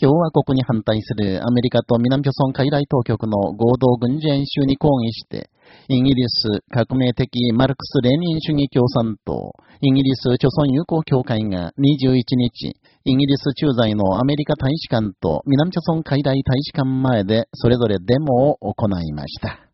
共和国に反対するアメリカと南朝鮮海外当局の合同軍事演習に抗議して、イギリス革命的マルクス・レーニン主義共産党、イギリス朝鮮友好協会が21日、イギリス駐在のアメリカ大使館と南朝鮮海外大使館前でそれぞれデモを行いました。